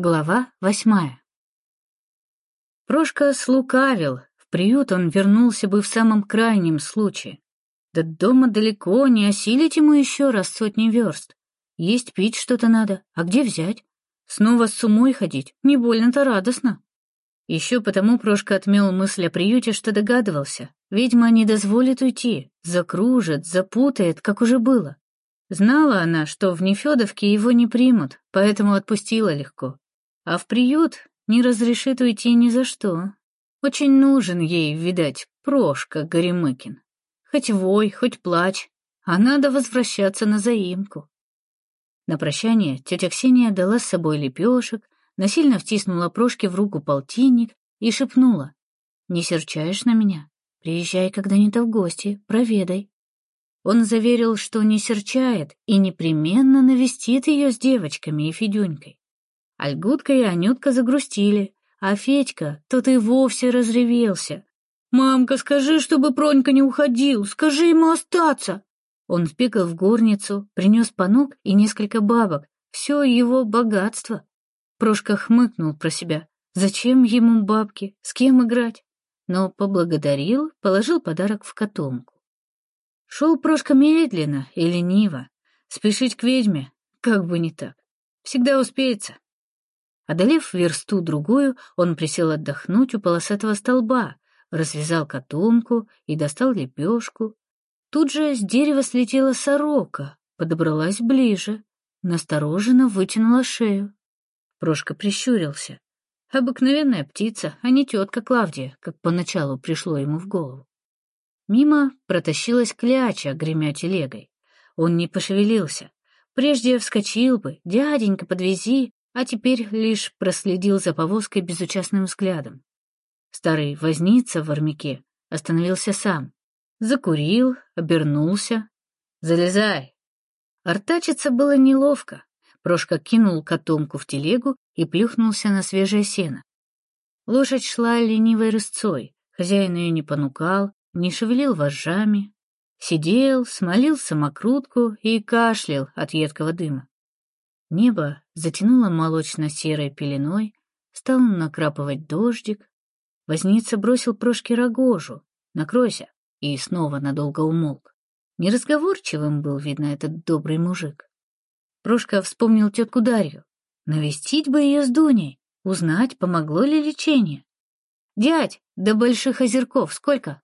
Глава восьмая. Прошка слукавил, в приют он вернулся бы в самом крайнем случае. До дома далеко, не осилить ему еще раз сотни верст. Есть пить что-то надо, а где взять? Снова с умой ходить, не больно-то радостно. Еще потому Прошка отмел мысль о приюте, что догадывался. Ведьма не дозволит уйти, закружит, запутает, как уже было. Знала она, что в Нефедовке его не примут, поэтому отпустила легко а в приют не разрешит уйти ни за что. Очень нужен ей, видать, Прошка Горемыкин. Хоть вой, хоть плач, а надо возвращаться на заимку. На прощание тетя Ксения дала с собой лепешек, насильно втиснула Прошке в руку полтинник и шепнула. «Не серчаешь на меня? Приезжай когда-нибудь в гости, проведай». Он заверил, что не серчает и непременно навестит ее с девочками и Федюнькой. Альгутка и Анютка загрустили, а Федька тот и вовсе разревелся. «Мамка, скажи, чтобы Пронька не уходил, скажи ему остаться!» Он вбегал в горницу, принес панок и несколько бабок, все его богатство. Прошка хмыкнул про себя. Зачем ему бабки, с кем играть? Но поблагодарил, положил подарок в котомку. Шел Прошка медленно и лениво. Спешить к ведьме, как бы не так. Всегда успеется. Одолев версту-другую, он присел отдохнуть у полосатого столба, развязал котомку и достал лепешку. Тут же с дерева слетела сорока, подобралась ближе, настороженно вытянула шею. Прошка прищурился. Обыкновенная птица, а не тетка Клавдия, как поначалу пришло ему в голову. Мимо протащилась кляча, гремя телегой. Он не пошевелился. Прежде вскочил бы, дяденька, подвези, а теперь лишь проследил за повозкой безучастным взглядом. Старый возница в армяке остановился сам, закурил, обернулся. «Залезай!» Артачиться было неловко. Прошка кинул котомку в телегу и плюхнулся на свежее сено. Лошадь шла ленивой рысцой, хозяин ее не понукал, не шевелил вожжами. Сидел, смолил самокрутку и кашлял от едкого дыма. Небо затянуло молочно-серой пеленой, стал накрапывать дождик. Возница бросил Прошке рогожу. «Накройся!» и снова надолго умолк. Неразговорчивым был, видно, этот добрый мужик. Прошка вспомнил тетку Дарью. Навестить бы ее с Дуней, узнать, помогло ли лечение. «Дядь, до Больших Озерков сколько?»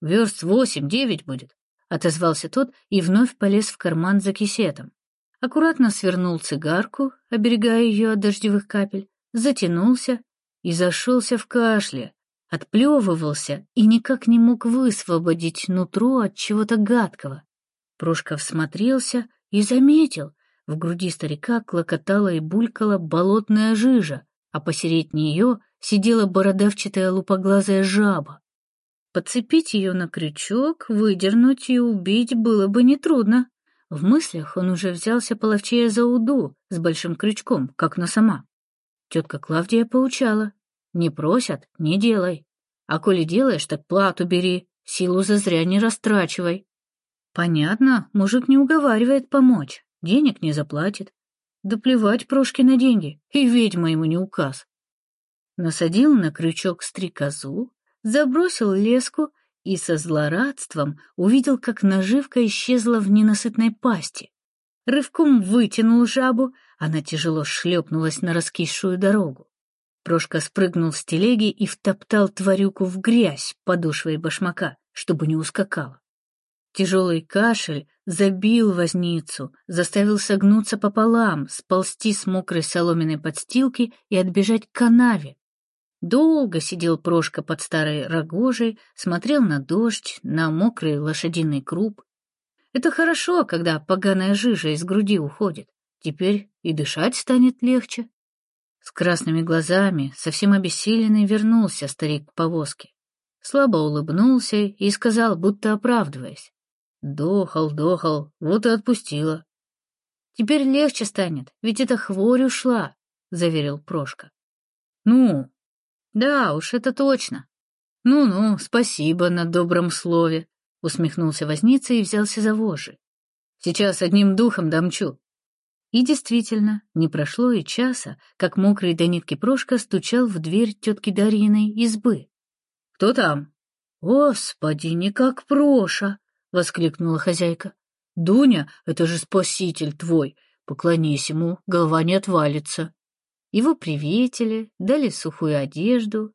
«Верст восемь-девять будет», — отозвался тот и вновь полез в карман за кисетом аккуратно свернул цигарку, оберегая ее от дождевых капель, затянулся и зашелся в кашле, отплевывался и никак не мог высвободить нутро от чего-то гадкого. Прошка всмотрелся и заметил, в груди старика клокотала и булькала болотная жижа, а посередине нее сидела бородавчатая лупоглазая жаба. Подцепить ее на крючок, выдернуть и убить было бы нетрудно. В мыслях он уже взялся половчее за уду с большим крючком, как на сама. Тетка Клавдия поучала. «Не просят — не делай. А коли делаешь, так плату бери, силу зазря не растрачивай». Понятно, мужик не уговаривает помочь, денег не заплатит. Да плевать Прошке на деньги, и ведьма ему не указ. Насадил на крючок стрекозу, забросил леску и со злорадством увидел, как наживка исчезла в ненасытной пасти. Рывком вытянул жабу, она тяжело шлепнулась на раскисшую дорогу. Прошка спрыгнул с телеги и втоптал тварюку в грязь подошвой башмака, чтобы не ускакала. Тяжелый кашель забил возницу, заставил согнуться пополам, сползти с мокрой соломенной подстилки и отбежать к канаве, Долго сидел Прошка под старой рогожей, смотрел на дождь, на мокрый лошадиный круп. Это хорошо, когда поганая жижа из груди уходит. Теперь и дышать станет легче. С красными глазами, совсем обессиленный, вернулся старик к повозке. Слабо улыбнулся и сказал, будто оправдываясь. «Дохал, дохал, вот и отпустила». «Теперь легче станет, ведь эта хворь ушла», — заверил Прошка. «Ну, да уж, это точно. Ну-ну, спасибо на добром слове, усмехнулся возница и взялся за вожжи. Сейчас одним духом домчу. И действительно, не прошло и часа, как мокрый до нитки Прошка стучал в дверь тетки Дарьиной избы. «Кто там?» «Господи, не как Проша!» — воскликнула хозяйка. «Дуня, это же спаситель твой! Поклонись ему, голова не отвалится!» Его приветили, дали сухую одежду.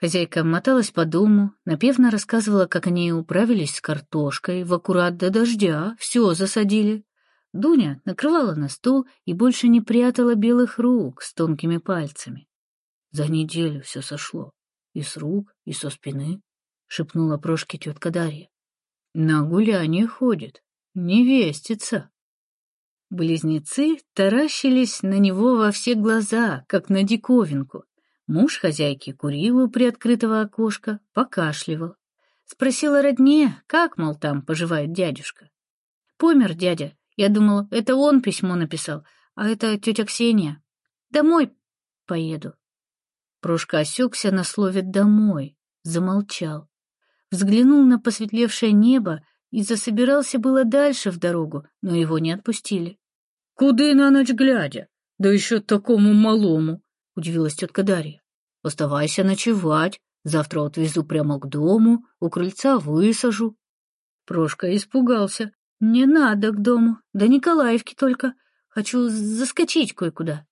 Хозяйка моталась по дому, напевно рассказывала, как они управились с картошкой, в аккурат до дождя, все засадили. Дуня накрывала на стол и больше не прятала белых рук с тонкими пальцами. За неделю все сошло. И с рук, и со спины, — шепнула Прошке тетка Дарья. На гуляние ходит, невестица. Близнецы таращились на него во все глаза, как на диковинку. Муж хозяйки курил у приоткрытого окошка, покашливал. Спросила родне, как, мол, там поживает дядюшка. Помер дядя, я думала, это он письмо написал, а это тетя Ксения. Домой поеду. Прошка осекся на слове «домой», замолчал. Взглянул на посветлевшее небо и засобирался было дальше в дорогу, но его не отпустили. — Куды на ночь глядя? Да еще такому малому! — удивилась тетка Дарья. — Оставайся ночевать, завтра отвезу прямо к дому, у крыльца высажу. Прошка испугался, «Не надо к дому, до Николаевки только. Хочу заскочить кое-куда».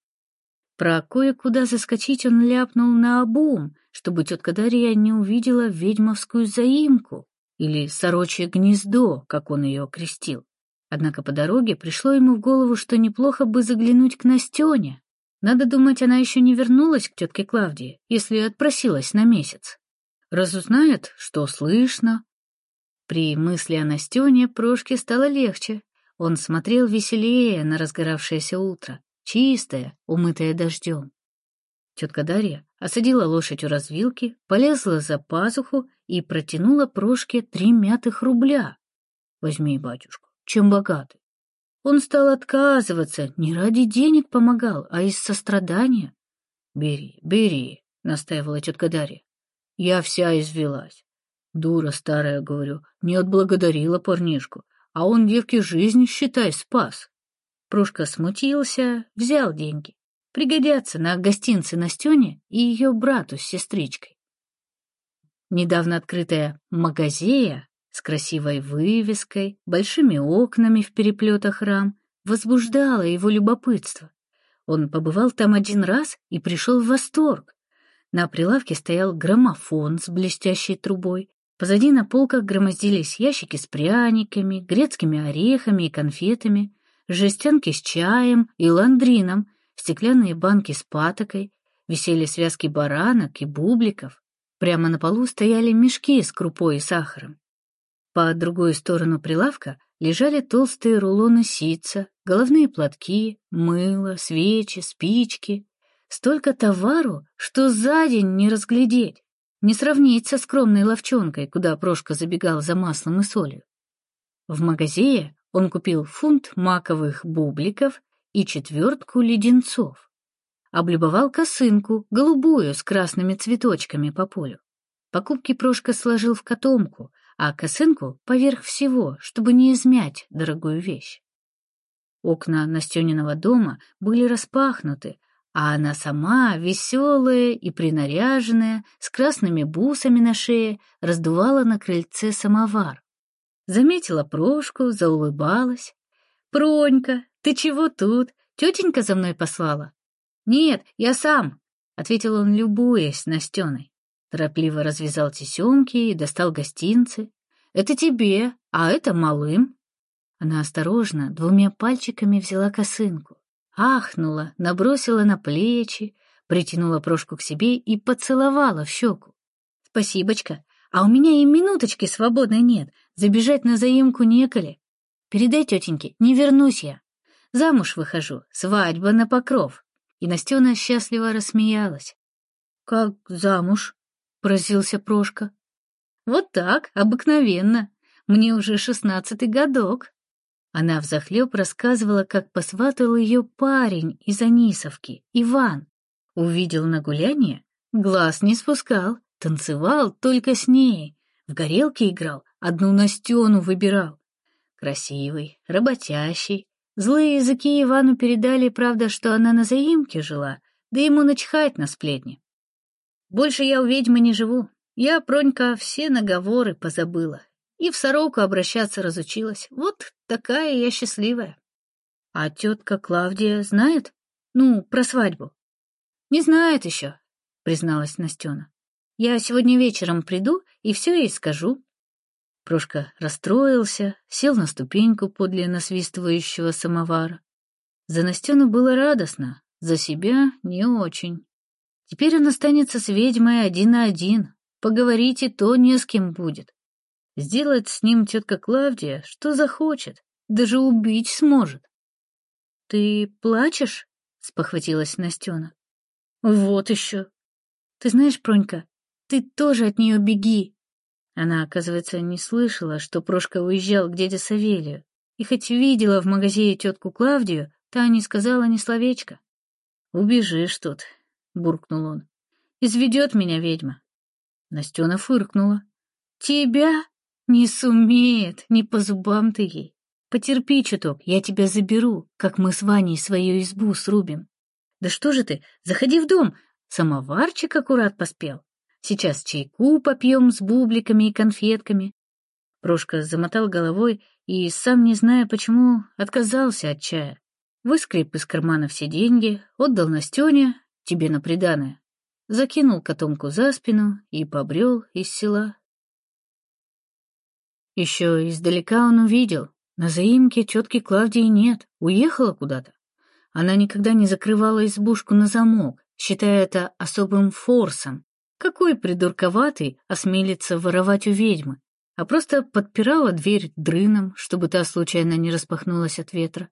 Про кое-куда заскочить он ляпнул на обум, чтобы тетка Дарья не увидела ведьмовскую заимку или сорочье гнездо, как он ее крестил. Однако по дороге пришло ему в голову, что неплохо бы заглянуть к Настене. Надо думать, она еще не вернулась к тетке Клавдии, если отпросилась на месяц. Разузнает, что слышно, при мысли о Настене Прошке стало легче. Он смотрел веселее на разгоравшееся утро, чистое, умытое дождем. Тетка Дарья осадила лошадь у развилки, полезла за пазуху и протянула Прошке три мятых рубля. «Возьми, батюшка, чем богаты?» Он стал отказываться, не ради денег помогал, а из сострадания. «Бери, бери», — настаивала тетка Дарья. «Я вся извелась. Дура старая, говорю, не отблагодарила парнишку, а он девке жизнь, считай, спас. Прошка смутился, взял деньги. Пригодятся на гостинцы Настене и ее брату с сестричкой. Недавно открытая «Магазея» с красивой вывеской, большими окнами в переплетах рам возбуждала его любопытство. Он побывал там один раз и пришел в восторг. На прилавке стоял граммофон с блестящей трубой, Позади на полках громоздились ящики с пряниками, грецкими орехами и конфетами, жестянки с чаем и ландрином, стеклянные банки с патокой, висели связки баранок и бубликов. Прямо на полу стояли мешки с крупой и сахаром. По другую сторону прилавка лежали толстые рулоны ситца, головные платки, мыло, свечи, спички. Столько товару, что за день не разглядеть не сравнить со скромной ловчонкой, куда Прошка забегал за маслом и солью. В магазине он купил фунт маковых бубликов и четвертку леденцов. Облюбовал косынку, голубую, с красными цветочками по полю. Покупки Прошка сложил в котомку, а косынку поверх всего, чтобы не измять дорогую вещь. Окна Настениного дома были распахнуты, а она сама, веселая и принаряженная, с красными бусами на шее, раздувала на крыльце самовар. Заметила Прошку, заулыбалась. «Пронька, ты чего тут? Тетенька за мной послала?» «Нет, я сам», — ответил он, любуясь Настеной. Торопливо развязал тесемки и достал гостинцы. «Это тебе, а это малым». Она осторожно двумя пальчиками взяла косынку ахнула, набросила на плечи, притянула Прошку к себе и поцеловала в щеку. «Спасибочка, а у меня и минуточки свободной нет, забежать на заимку неколи. Передай тетеньке, не вернусь я. Замуж выхожу, свадьба на покров». И Настена счастливо рассмеялась. «Как замуж?» — поразился Прошка. «Вот так, обыкновенно. Мне уже шестнадцатый годок». Она взахлеб рассказывала, как посватал ее парень из Анисовки, Иван. Увидел на гуляние, глаз не спускал, танцевал только с ней, в горелке играл, одну Настену выбирал. Красивый, работящий, Злые языки Ивану передали, правда, что она на заимке жила, да ему начхать на сплетни. Больше я у ведьмы не живу. Я, Пронька, все наговоры позабыла. И в сороку обращаться разучилась. Вот такая я счастливая. А тетка Клавдия знает? Ну, про свадьбу. Не знает еще, призналась Настена. Я сегодня вечером приду и все ей скажу. Прошка расстроился, сел на ступеньку подле насвистывающего самовара. За Настену было радостно, за себя не очень. Теперь он останется с ведьмой один на один. Поговорить и то не с кем будет. Сделать с ним тетка Клавдия, что захочет, даже убить сможет. — Ты плачешь? — спохватилась Настена. — Вот еще. Ты знаешь, Пронька, ты тоже от нее беги. Она, оказывается, не слышала, что Прошка уезжал к дяде Савелию, и хоть видела в магазине тетку Клавдию, та не сказала ни словечка. «Убежишь тут», — буркнул он. «Изведет меня ведьма». Настена фыркнула. «Тебя? Не сумеет, не по зубам ты ей. Потерпи чуток, я тебя заберу, как мы с Ваней свою избу срубим. Да что же ты, заходи в дом, самоварчик аккурат поспел. Сейчас чайку попьем с бубликами и конфетками. Прошка замотал головой и, сам не зная почему, отказался от чая. Выскреб из кармана все деньги, отдал Настене, тебе на приданое. Закинул котомку за спину и побрел из села. Еще издалека он увидел, на заимке тетки Клавдии нет, уехала куда-то. Она никогда не закрывала избушку на замок, считая это особым форсом, какой придурковатый осмелится воровать у ведьмы, а просто подпирала дверь дрыном, чтобы та случайно не распахнулась от ветра.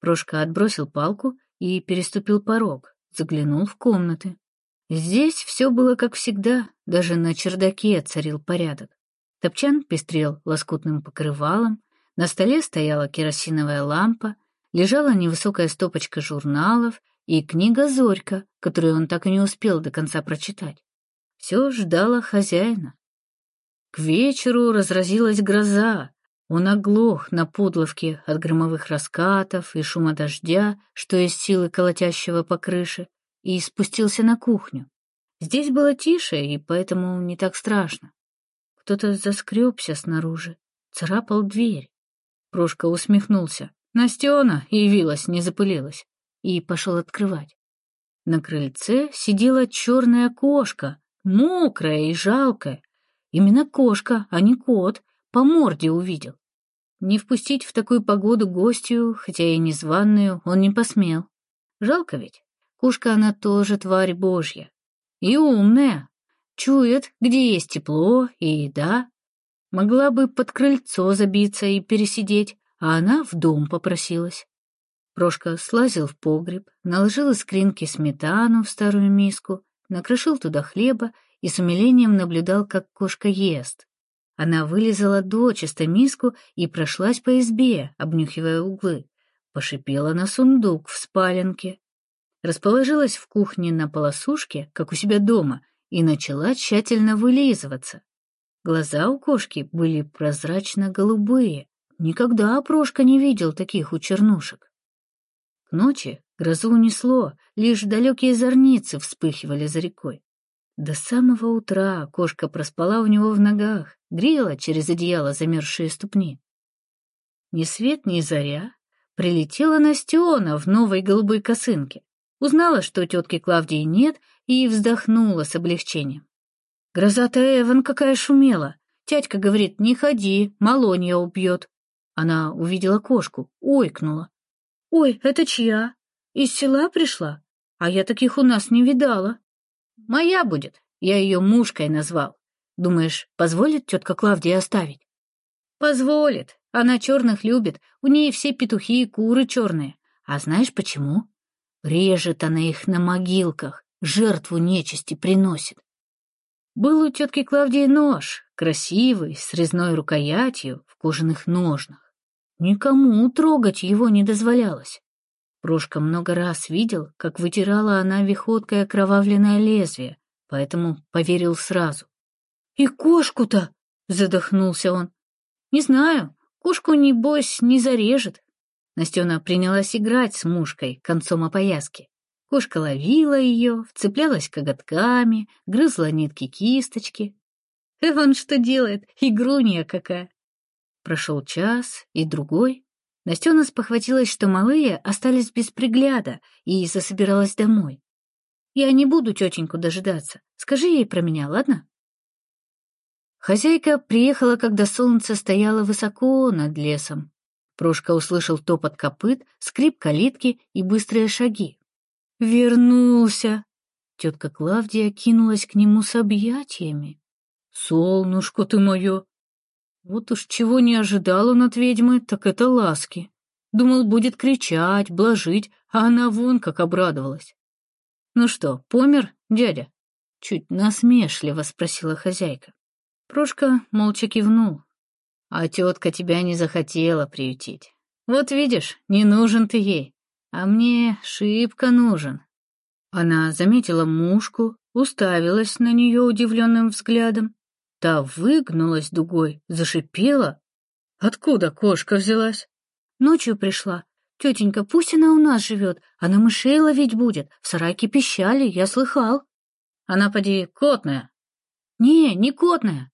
Прошка отбросил палку и переступил порог, заглянул в комнаты. Здесь все было как всегда, даже на чердаке царил порядок. Топчан пестрел лоскутным покрывалом, на столе стояла керосиновая лампа, лежала невысокая стопочка журналов и книга «Зорька», которую он так и не успел до конца прочитать все ждало хозяина. К вечеру разразилась гроза. Он оглох на подловке от громовых раскатов и шума дождя, что из силы колотящего по крыше, и спустился на кухню. Здесь было тише, и поэтому не так страшно. Кто-то заскребся снаружи, царапал дверь. Прошка усмехнулся. Настена явилась, не запылилась, и пошел открывать. На крыльце сидела черная кошка мокрая и жалкая. Именно кошка, а не кот, по морде увидел. Не впустить в такую погоду гостью, хотя и незваную, он не посмел. Жалко ведь. Кошка она тоже тварь божья. И умная. Чует, где есть тепло и еда. Могла бы под крыльцо забиться и пересидеть, а она в дом попросилась. Прошка слазил в погреб, наложил из кринки сметану в старую миску, накрошил туда хлеба и с умилением наблюдал, как кошка ест. Она вылезала дочисто миску и прошлась по избе, обнюхивая углы. Пошипела на сундук в спаленке. Расположилась в кухне на полосушке, как у себя дома, и начала тщательно вылизываться. Глаза у кошки были прозрачно-голубые. Никогда Прошка не видел таких у чернушек. К ночи Грозу унесло, лишь далекие зорницы вспыхивали за рекой. До самого утра кошка проспала у него в ногах, грела через одеяло замерзшие ступни. Ни свет, ни заря прилетела Настена в новой голубой косынке, узнала, что тетки Клавдии нет, и вздохнула с облегчением. Гроза-то Эван какая шумела. Тятька говорит, не ходи, Малонья убьет. Она увидела кошку, ойкнула. «Ой, это чья?» Из села пришла, а я таких у нас не видала. Моя будет, я ее мушкой назвал. Думаешь, позволит тетка Клавдия оставить? Позволит. Она черных любит, у ней все петухи и куры черные. А знаешь почему? Режет она их на могилках, жертву нечисти приносит. Был у тетки Клавдии нож, красивый, с резной рукоятью, в кожаных ножнах. Никому трогать его не дозволялось. Прошка много раз видел, как вытирала она виходкой окровавленное лезвие, поэтому поверил сразу. «И кошку-то!» — задохнулся он. «Не знаю, кошку, небось, не зарежет. Настена принялась играть с мушкой концом опояски. Кошка ловила ее, вцеплялась коготками, грызла нитки кисточки. Эван что делает? Игрунья какая! Прошел час и другой. Настена спохватилась, что малые остались без пригляда, и засобиралась домой. «Я не буду тетеньку дожидаться. Скажи ей про меня, ладно?» Хозяйка приехала, когда солнце стояло высоко над лесом. Прошка услышал топот копыт, скрип калитки и быстрые шаги. «Вернулся!» Тетка Клавдия кинулась к нему с объятиями. «Солнышко ты мое!» Вот уж чего не ожидал он от ведьмы, так это ласки. Думал, будет кричать, блажить, а она вон как обрадовалась. «Ну что, помер, дядя?» Чуть насмешливо спросила хозяйка. Прошка молча кивнул. А тетка тебя не захотела приютить. Вот видишь, не нужен ты ей, а мне шибко нужен. Она заметила мушку, уставилась на нее удивленным взглядом. Та выгнулась дугой, зашипела. Откуда кошка взялась? Ночью пришла. Тетенька, пусть она у нас живет, она мышей ловить будет. В сарайке пищали, я слыхал. Она, поди, котная. Не, не котная.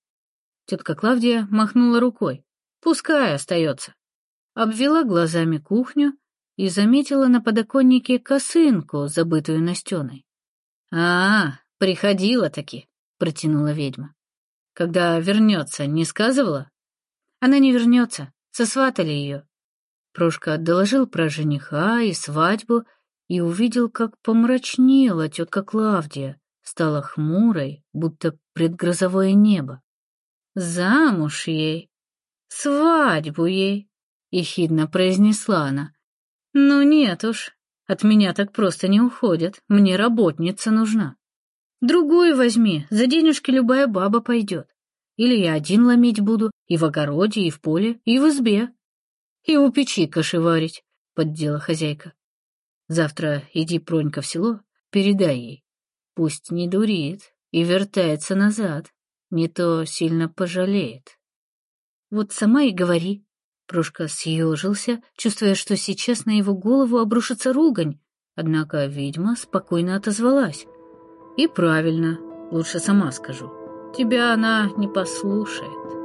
Тетка Клавдия махнула рукой. «Пускай остается». Обвела глазами кухню и заметила на подоконнике косынку, забытую Настеной. «А, приходила-таки», — протянула ведьма. «Когда вернется, не сказывала?» «Она не вернется, сосватали ее». Прошка доложил про жениха и свадьбу и увидел, как помрачнела тетка Клавдия, стала хмурой, будто предгрозовое небо. Замуж ей, свадьбу ей, — ехидно произнесла она. Ну нет уж, от меня так просто не уходят, мне работница нужна. Другую возьми, за денежки любая баба пойдет. Или я один ломить буду, и в огороде, и в поле, и в избе. И у печи кашеварить, — поддела хозяйка. Завтра иди, Пронька, в село, передай ей. Пусть не дурит и вертается назад не то сильно пожалеет. Вот сама и говори. Прошка съежился, чувствуя, что сейчас на его голову обрушится ругань, однако ведьма спокойно отозвалась. И правильно, лучше сама скажу. Тебя она не послушает.